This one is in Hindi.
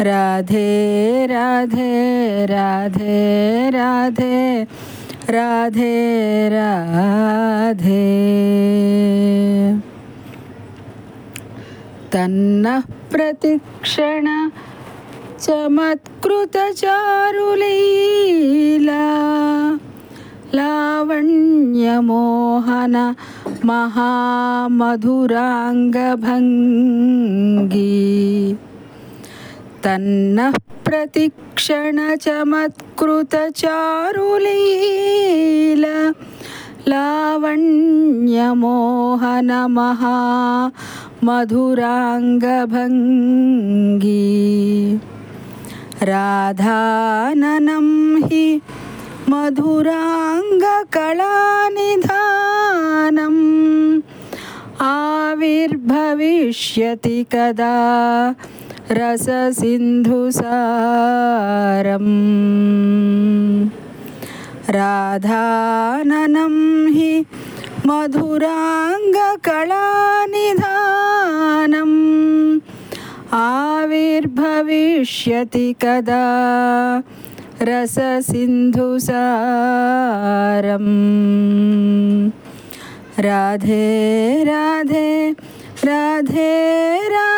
राधे राधे राधे राधे राधे राधे। तन्नः प्रतिक्षण चमत्कृतचारुलीला लावण्यमोहन महामधुराङ्गभङ्गी। तन्नः प्रतिक्षणचमत्कृतचारुलीला लावण्यमोहन महामधुराङ्गभङ्गी राधाननं हि मधुराङ्गकलानिधानम् आविर्भविष्यति कदा रससिन्धुसारम्। राधाननं हि मधुराङ्गकलानिधानम्। आविर्भविष्यति कदा रससिन्धुसारम्। राधे राधे राधे राधे। राधे